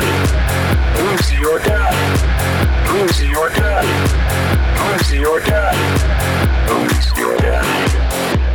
dad? Who's your dad? Who's your dad? Who's your dad? Who's your dad?